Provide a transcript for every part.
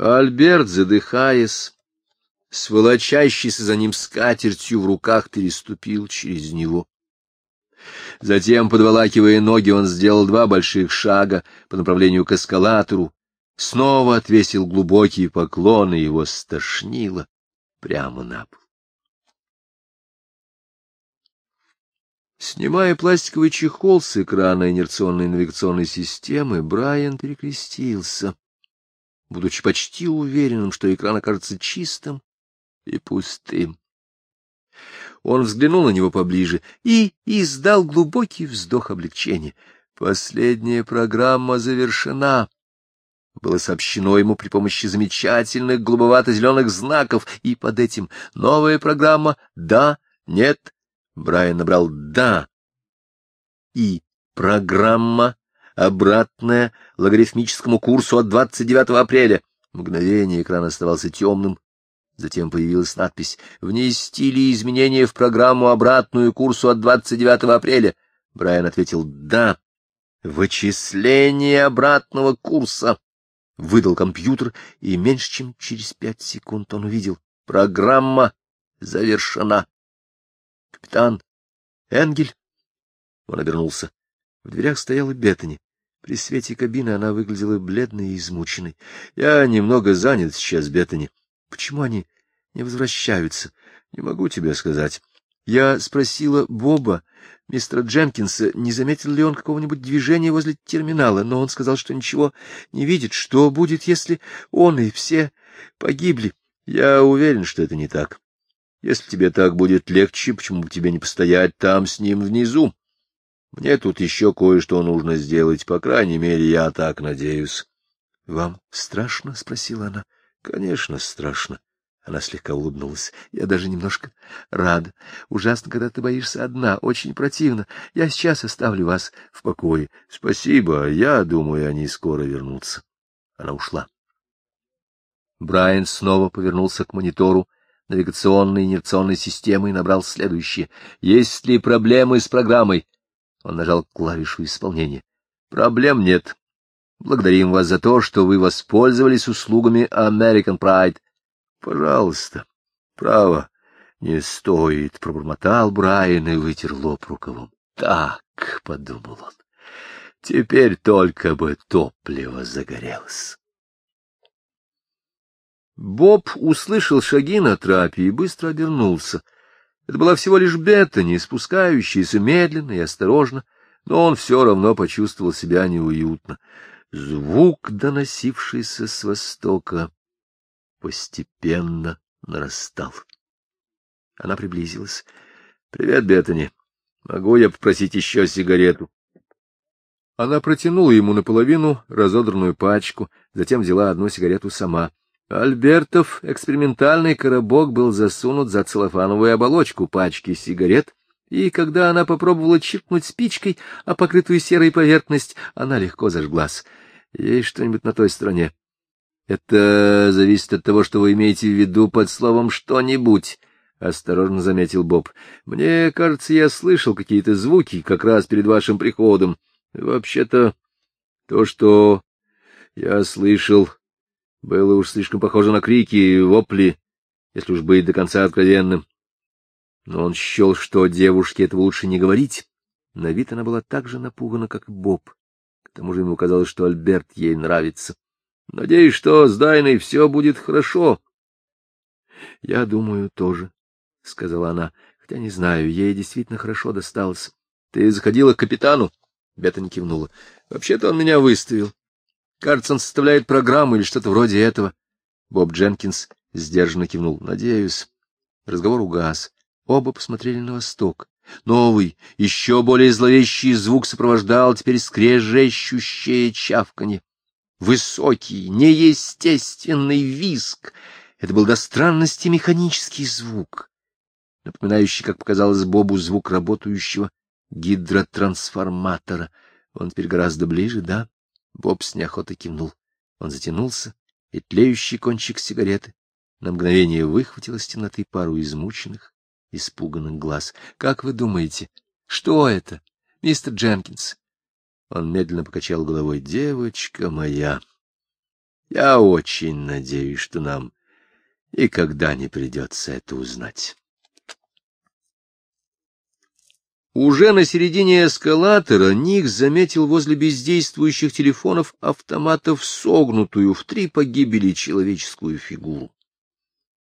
Альберт, задыхаясь, с волочащейся за ним скатертью в руках, переступил через него. Затем, подволакивая ноги, он сделал два больших шага по направлению к эскалатору, снова отвесил глубокие поклоны, его стошнило прямо на пол. Снимая пластиковый чехол с экрана инерционной навигационной системы, Брайан перекрестился, будучи почти уверенным, что экран окажется чистым и пустым. Он взглянул на него поближе и издал глубокий вздох облегчения. Последняя программа завершена. Было сообщено ему при помощи замечательных голубовато-зеленых знаков, и под этим новая программа «Да», «Нет». Брайан набрал «Да». И программа обратная логарифмическому курсу от 29 апреля. Мгновение экран оставался темным, Затем появилась надпись «Внести ли изменения в программу обратную курсу от 29 апреля?» Брайан ответил «Да». «Вычисление обратного курса», — выдал компьютер, и меньше чем через пять секунд он увидел. «Программа завершена». «Капитан Энгель?» Он обернулся. В дверях стояла Беттани. При свете кабины она выглядела бледной и измученной. — Я немного занят сейчас, Беттани. Почему они не возвращаются? Не могу тебе сказать. Я спросила Боба, мистера Дженкинса, не заметил ли он какого-нибудь движения возле терминала, но он сказал, что ничего не видит. Что будет, если он и все погибли? Я уверен, что это не так. Если тебе так будет легче, почему бы тебе не постоять там с ним внизу? Мне тут еще кое-что нужно сделать, по крайней мере, я так надеюсь. — Вам страшно? — спросила она. — Конечно, страшно. Она слегка улыбнулась. Я даже немножко рада. Ужасно, когда ты боишься одна. Очень противно. Я сейчас оставлю вас в покое. Спасибо. Я думаю, они скоро вернутся. Она ушла. Брайан снова повернулся к монитору навигационной инерционной системы и набрал следующее. Есть ли проблемы с программой? Он нажал клавишу исполнения. Проблем нет. Благодарим вас за то, что вы воспользовались услугами American Pride. Пожалуйста, право, не стоит, — пробормотал Брайан и вытер лоб рукавом. Так, — подумал он, — теперь только бы топливо загорелось. Боб услышал шаги на трапе и быстро обернулся. Это была всего лишь Беттани, спускающаяся медленно и осторожно, но он все равно почувствовал себя неуютно. Звук, доносившийся с востока, постепенно нарастал. Она приблизилась. — Привет, Беттани. Могу я попросить еще сигарету? Она протянула ему наполовину разодранную пачку, затем взяла одну сигарету сама. Альбертов экспериментальный коробок был засунут за целлофановую оболочку пачки сигарет, и когда она попробовала чиркнуть спичкой, а покрытую серой поверхность, она легко зажглась. Есть что-нибудь на той стороне? Это зависит от того, что вы имеете в виду под словом «что-нибудь», — осторожно заметил Боб. Мне кажется, я слышал какие-то звуки как раз перед вашим приходом. Вообще-то, то, что я слышал, было уж слишком похоже на крики и вопли, если уж быть до конца откровенным. Но он счел, что девушке этого лучше не говорить. На вид она была так же напугана, как и Боб. К тому же ему казалось, что Альберт ей нравится. — Надеюсь, что с Дайной все будет хорошо. — Я думаю, тоже, — сказала она, — хотя не знаю, ей действительно хорошо досталось. — Ты заходила к капитану? Бета не кивнула. — Вообще-то он меня выставил. Кажется, он составляет программу или что-то вроде этого. Боб Дженкинс сдержанно кивнул. — Надеюсь. Разговор угас. Оба посмотрели на восток. Новый, еще более зловещий звук сопровождал теперь скрежещущее чавканье. Высокий, неестественный виск. Это был до странности механический звук, напоминающий, как показалось Бобу, звук работающего гидротрансформатора. Он теперь гораздо ближе, да? Боб с неохотой кивнул. Он затянулся, и тлеющий кончик сигареты на мгновение выхватил из темноты пару измученных, испуганных глаз. — Как вы думаете, что это, мистер Дженкинс? Он медленно покачал головой. — Девочка моя, Я очень надеюсь, что нам никогда не придется это узнать. Уже на середине эскалатора Ник заметил возле бездействующих телефонов автоматов согнутую в три погибели человеческую фигуру.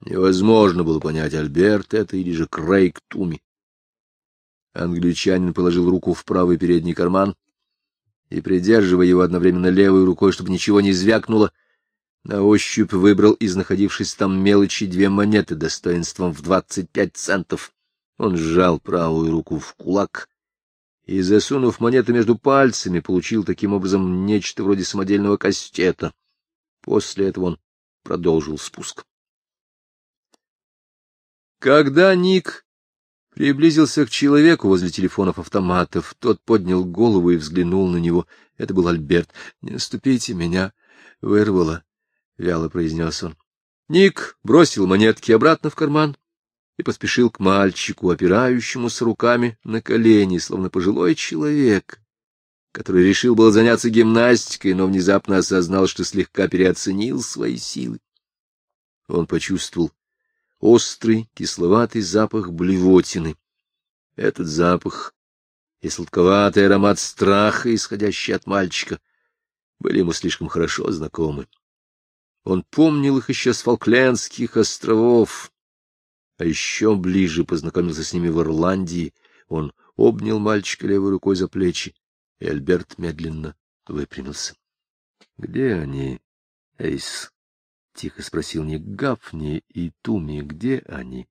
Невозможно было понять, Альберт это или же Крейг Туми. Англичанин положил руку в правый передний карман и, придерживая его одновременно левой рукой, чтобы ничего не звякнуло, на ощупь выбрал из находившейся там мелочи две монеты достоинством в двадцать пять центов. Он сжал правую руку в кулак и, засунув монеты между пальцами, получил таким образом нечто вроде самодельного кастета. После этого он продолжил спуск. Когда Ник приблизился к человеку возле телефонов-автоматов, тот поднял голову и взглянул на него. Это был Альберт. — Не наступите, меня вырвало, — вяло произнес он. Ник бросил монетки обратно в карман и поспешил к мальчику, опирающемуся руками на колени, словно пожилой человек, который решил было заняться гимнастикой, но внезапно осознал, что слегка переоценил свои силы. Он почувствовал острый кисловатый запах блевотины. Этот запах и сладковатый аромат страха, исходящий от мальчика, были ему слишком хорошо знакомы. Он помнил их еще с Фолклендских островов, а еще ближе познакомился с ними в Ирландии. Он обнял мальчика левой рукой за плечи, и Альберт медленно выпрямился. — Где они, Эйс? — тихо спросил Ник Гафни и Туми. — Где они?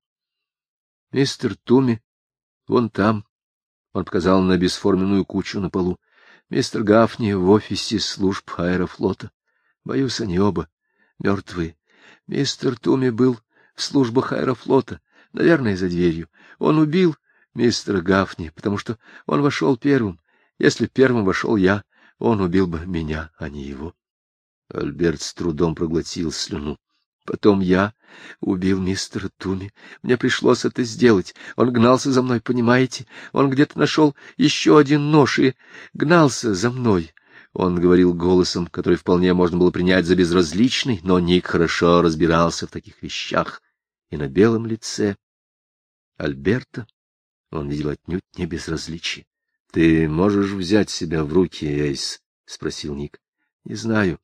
— Мистер Туми, вон там. Он показал на бесформенную кучу на полу. Мистер Гафни в офисе служб аэрофлота. Боюсь, они оба мертвые. Мистер Туми был в службах аэрофлота, наверное, за дверью. Он убил мистера Гафни, потому что он вошел первым. Если первым вошел я, он убил бы меня, а не его. Альберт с трудом проглотил слюну. Потом я убил мистера Туми. Мне пришлось это сделать. Он гнался за мной, понимаете? Он где-то нашел еще один нож и гнался за мной. Он говорил голосом, который вполне можно было принять за безразличный, но Ник хорошо разбирался в таких вещах. И на белом лице Альберта он видел отнюдь не безразличие. — Ты можешь взять себя в руки, Эйс? — спросил Ник. — Не знаю.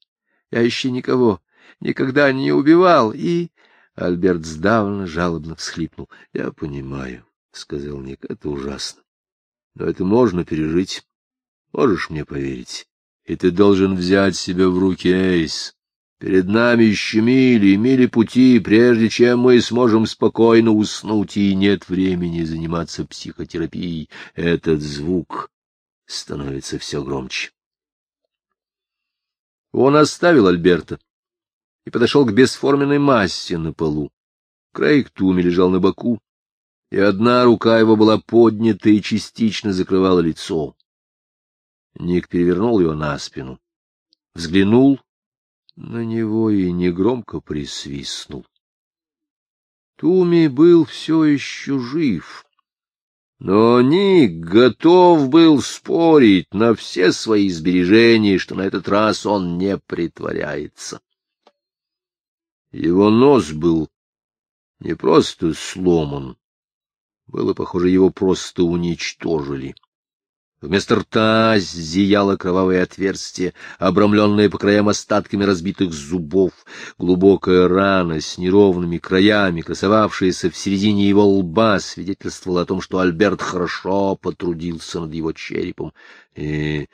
Я еще никого никогда не убивал, и... Альберт сдавленно, жалобно всхлипнул. — Я понимаю, — сказал Ник, — это ужасно. Но это можно пережить. Можешь мне поверить и ты должен взять себя в руки, Эйс. Перед нами еще мили, мили пути, прежде чем мы сможем спокойно уснуть, и нет времени заниматься психотерапией. Этот звук становится все громче. Он оставил Альберта и подошел к бесформенной массе на полу. Крейг Туми лежал на боку, и одна рука его была поднята и частично закрывала лицо. Ник перевернул его на спину, взглянул на него и негромко присвистнул. Туми был все еще жив, но Ник готов был спорить на все свои сбережения, что на этот раз он не притворяется. Его нос был не просто сломан, было похоже, его просто уничтожили. Вместо рта зияло кровавое отверстие, обрамленное по краям остатками разбитых зубов, глубокая рана с неровными краями, красовавшаяся в середине его лба, свидетельствовала о том, что Альберт хорошо потрудился над его черепом. И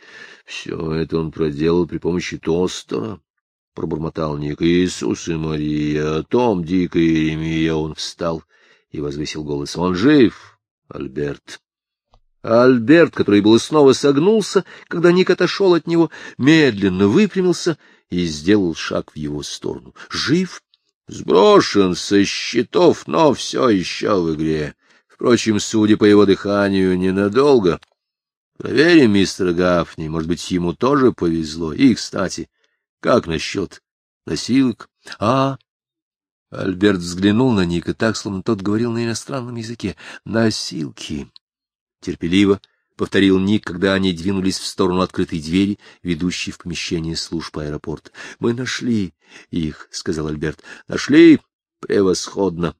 все это он проделал при помощи тостера. — пробормотал Ник. — Иисус и Мария, Том, Дик и Еремия. Он встал и возвысил голос. — Он жив, Альберт. А Альберт, который был снова согнулся, когда Ник отошел от него, медленно выпрямился и сделал шаг в его сторону. Жив, сброшен со счетов, но все еще в игре. Впрочем, судя по его дыханию, ненадолго. Проверим мистера Гафни, может быть, ему тоже повезло. И, кстати, как насчет носилок? А, Альберт взглянул на Ника так, словно тот говорил на иностранном языке. Носилки терпеливо — повторил Ник, когда они двинулись в сторону открытой двери, ведущей в помещение служб аэропорта. — Мы нашли их, — сказал Альберт. — Нашли? Превосходно.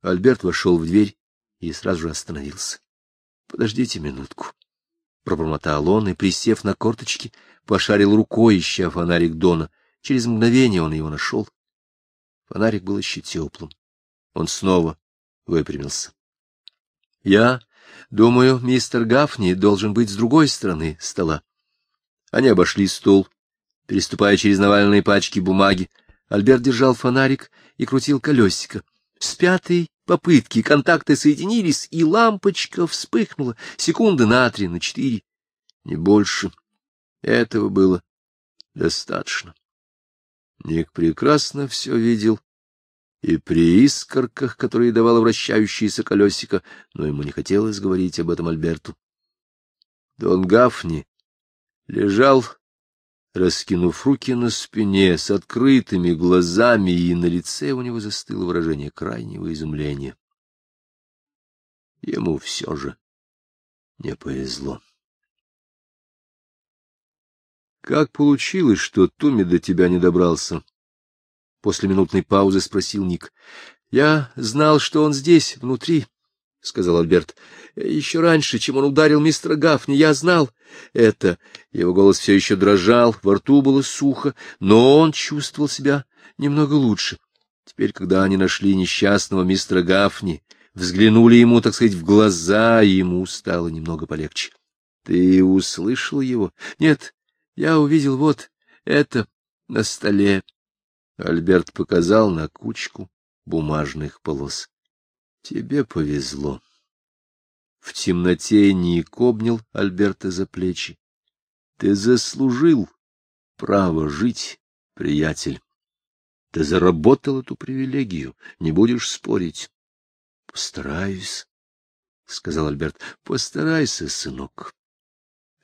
Альберт вошел в дверь и сразу же остановился. — Подождите минутку. Пробормотал он и, присев на корточки, пошарил рукой, ища фонарик Дона. Через мгновение он его нашел. Фонарик был еще теплым. Он снова выпрямился. — Я Думаю, мистер Гафни должен быть с другой стороны стола. Они обошли стол, переступая через наваленные пачки бумаги. Альберт держал фонарик и крутил колесико. С пятой попытки контакты соединились, и лампочка вспыхнула. Секунды на три, на четыре. Не больше. Этого было достаточно. Ник прекрасно все видел и при искорках, которые давало вращающееся колесико, но ему не хотелось говорить об этом Альберту. Дон Гафни лежал, раскинув руки на спине, с открытыми глазами, и на лице у него застыло выражение крайнего изумления. Ему все же не повезло. — Как получилось, что Туми до тебя не добрался? После минутной паузы спросил Ник. — Я знал, что он здесь, внутри, — сказал Альберт. — Еще раньше, чем он ударил мистера Гафни, я знал это. Его голос все еще дрожал, во рту было сухо, но он чувствовал себя немного лучше. Теперь, когда они нашли несчастного мистера Гафни, взглянули ему, так сказать, в глаза, ему стало немного полегче. — Ты услышал его? — Нет, я увидел вот это на столе. Альберт показал на кучку бумажных полос. — Тебе повезло. В темноте Ник обнял Альберта за плечи. — Ты заслужил право жить, приятель. Ты заработал эту привилегию, не будешь спорить. — Постараюсь, — сказал Альберт. — Постарайся, сынок.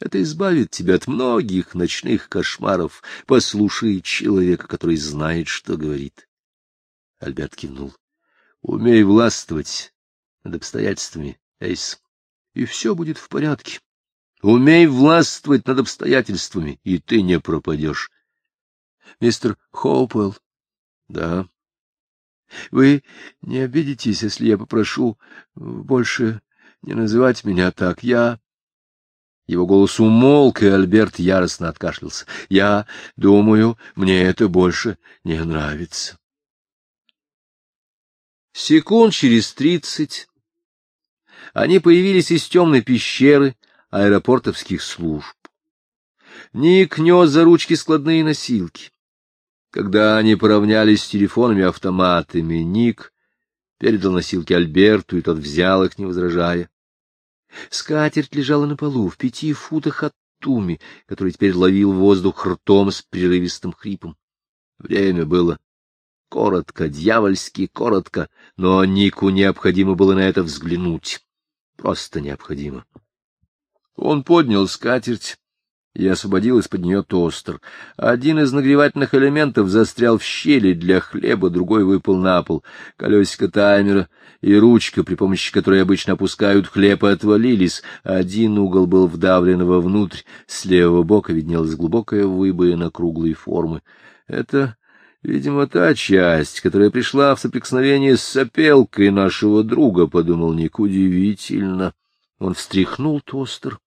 Это избавит тебя от многих ночных кошмаров. Послушай человека, который знает, что говорит. Альберт кивнул. Умей властвовать над обстоятельствами, Эйс, и все будет в порядке. Умей властвовать над обстоятельствами, и ты не пропадешь. Мистер Хоупелл. Да. Вы не обидитесь, если я попрошу больше не называть меня так. Я его голос умолк, и Альберт яростно откашлялся. — Я думаю, мне это больше не нравится. Секунд через тридцать они появились из темной пещеры аэропортовских служб. Ник нес за ручки складные носилки. Когда они поравнялись с телефонами-автоматами, Ник передал носилки Альберту, и тот взял их, не возражая. Скатерть лежала на полу в пяти футах от Туми, который теперь ловил воздух ртом с прерывистым хрипом. Время было коротко, дьявольски коротко, но Нику необходимо было на это взглянуть. Просто необходимо. Он поднял скатерть, и освободил из-под нее тостер. Один из нагревательных элементов застрял в щели для хлеба, другой выпал на пол. Колесико таймера и ручка, при помощи которой обычно опускают хлеб, отвалились. Один угол был вдавлен вовнутрь, с левого бока виднелась глубокая выбоина круглой формы. Это, видимо, та часть, которая пришла в соприкосновение с сопелкой нашего друга, — подумал Ник. Удивительно. Он встряхнул тостер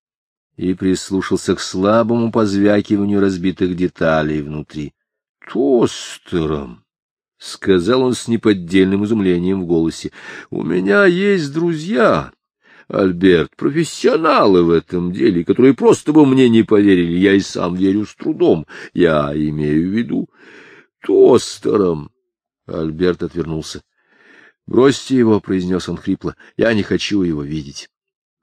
и прислушался к слабому позвякиванию разбитых деталей внутри. — Тостером! — сказал он с неподдельным изумлением в голосе. — У меня есть друзья, Альберт, профессионалы в этом деле, которые просто бы мне не поверили. Я и сам верю с трудом. Я имею в виду тостером. Альберт отвернулся. — Бросьте его, — произнес он хрипло. — Я не хочу его видеть.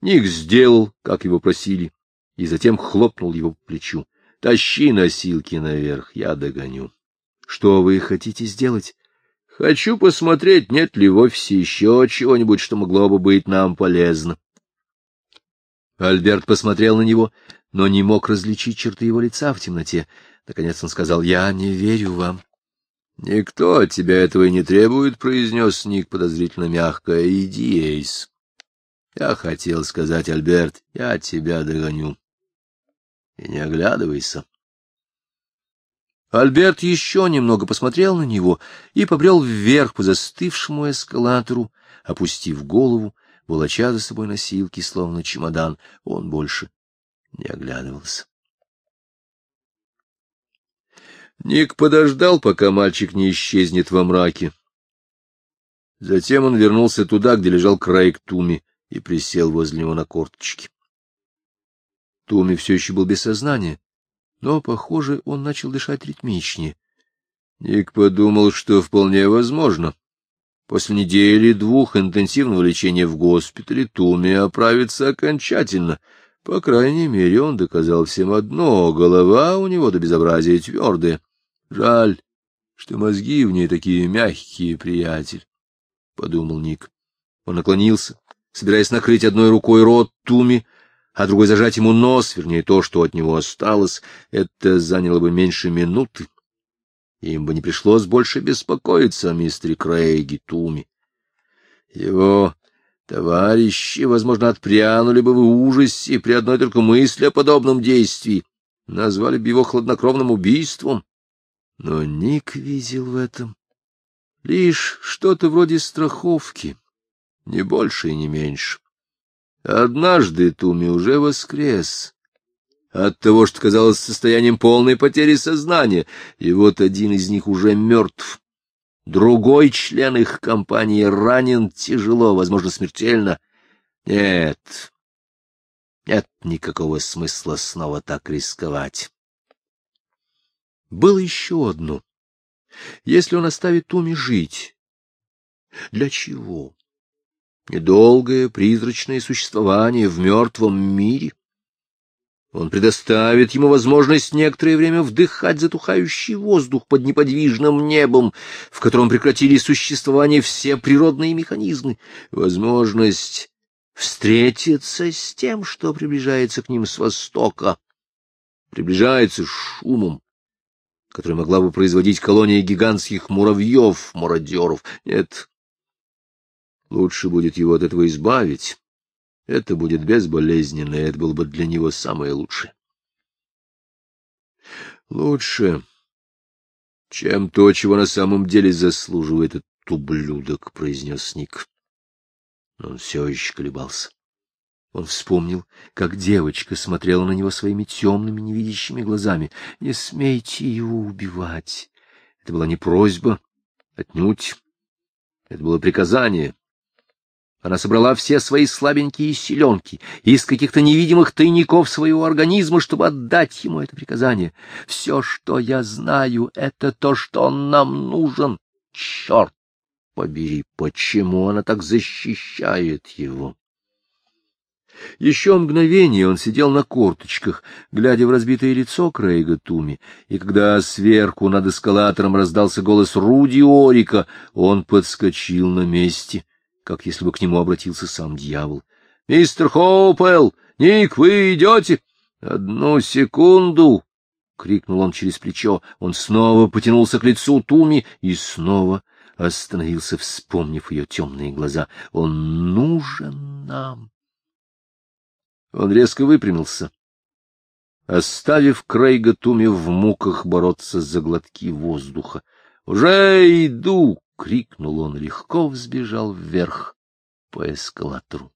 Ник сделал, как его просили и затем хлопнул его по плечу. — Тащи носилки наверх, я догоню. — Что вы хотите сделать? — Хочу посмотреть, нет ли в офисе еще чего-нибудь, что могло бы быть нам полезно. Альберт посмотрел на него, но не мог различить черты его лица в темноте. Наконец он сказал, — Я не верю вам. — Никто от тебя этого и не требует, — произнес Ник подозрительно мягко. — Иди, Эйс. Я хотел сказать, Альберт, я тебя догоню. И не оглядывайся. Альберт еще немного посмотрел на него и побрел вверх по застывшему эскалатору, опустив голову, волоча за собой носилки, словно чемодан. Он больше не оглядывался. Ник подождал, пока мальчик не исчезнет во мраке. Затем он вернулся туда, где лежал Крейг Туми, и присел возле него на корточки. Туми все еще был без сознания, но, похоже, он начал дышать ритмичнее. Ник подумал, что вполне возможно. После недели-двух интенсивного лечения в госпитале Туми оправится окончательно. По крайней мере, он доказал всем одно — голова у него до безобразия твердая. Жаль, что мозги в ней такие мягкие, приятель, — подумал Ник. Он наклонился, собираясь накрыть одной рукой рот Туми, а другой зажать ему нос, вернее, то, что от него осталось. Это заняло бы меньше минуты. Им бы не пришлось больше беспокоиться о мистере Крейге Туми. Его товарищи, возможно, отпрянули бы в ужасе при одной только мысли о подобном действии, назвали бы его хладнокровным убийством. Но Ник видел в этом лишь что-то вроде страховки, не больше и не меньше. Однажды Туми уже воскрес от того, что казалось состоянием полной потери сознания, и вот один из них уже мертв. Другой член их компании ранен тяжело, возможно, смертельно. Нет, нет никакого смысла снова так рисковать. Было еще одно. Если он оставит Туми жить, для чего? Недолгое призрачное существование в мертвом мире. Он предоставит ему возможность некоторое время вдыхать затухающий воздух под неподвижным небом, в котором прекратили существование все природные механизмы, возможность встретиться с тем, что приближается к ним с востока, приближается шумом, который могла бы производить колония гигантских муравьев-мародеров. Нет, лучше будет его от этого избавить. Это будет безболезненно, и это было бы для него самое лучшее. Лучше, чем то, чего на самом деле заслуживает этот ублюдок, — произнес Ник. Он все еще колебался. Он вспомнил, как девочка смотрела на него своими темными невидящими глазами. «Не смейте его убивать!» Это была не просьба, отнюдь. Это было приказание. Она собрала все свои слабенькие силенки из каких-то невидимых тайников своего организма, чтобы отдать ему это приказание. Все, что я знаю, это то, что он нам нужен. Черт побери, почему она так защищает его? Еще мгновение он сидел на корточках, глядя в разбитое лицо Крейга Туми, и когда сверху над эскалатором раздался голос Руди Орика, он подскочил на месте, как если бы к нему обратился сам дьявол. — Мистер Хоупелл! Ник, вы идете? — Одну секунду! — крикнул он через плечо. Он снова потянулся к лицу Туми и снова остановился, вспомнив ее темные глаза. — Он нужен нам! Он резко выпрямился, оставив Крейга Туми в муках бороться за глотки воздуха. «Уже иду!» — крикнул он, легко взбежал вверх по эскалатору.